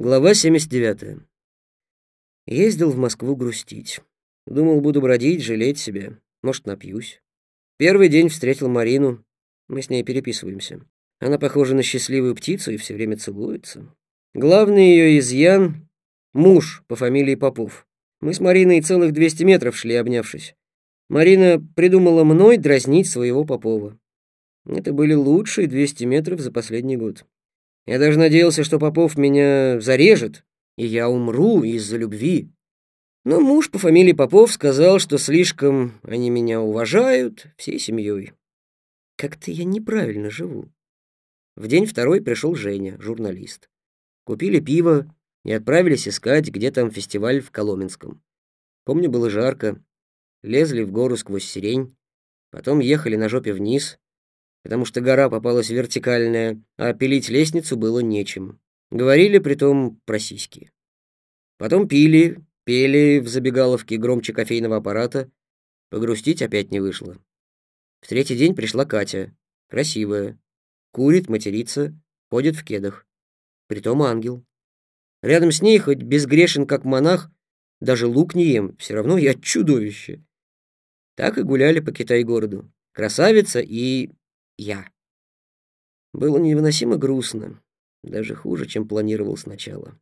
Глава 79. Ездил в Москву грустить. Думал, буду бродить, жалеть себя. Может, напьюсь. Первый день встретил Марину. Мы с ней переписываемся. Она похожа на счастливую птицу и все время целуется. Главный ее изъян — муж по фамилии Попов. Мы с Мариной целых 200 метров шли, обнявшись. Марина придумала мной дразнить своего Попова. Это были лучшие 200 метров за последний год. Я даже надеялся, что Попов меня зарежет, и я умру из-за любви. Но муж по фамилии Попов сказал, что слишком они меня уважают всей семьей. Как-то я неправильно живу. В день второй пришел Женя, журналист. Купили пиво и отправились искать, где там фестиваль в Коломенском. Помню, было жарко. Лезли в гору сквозь сирень, потом ехали на жопе вниз, потому что гора попалась вертикальная, а пилить лестницу было нечем. Говорили притом про сиськи. Потом пили, пели в забегаловке громче кофейного аппарата. Погрустить опять не вышло. В третий день пришла Катя, красивая, курит, матерится, ходит в кедах. Притом ангел. Рядом с ней, хоть безгрешен, как монах, даже лук не ем, все равно я чудовище. Так и гуляли по Китай-городу. Красавица и я. Было невыносимо грустно, даже хуже, чем планировал сначала.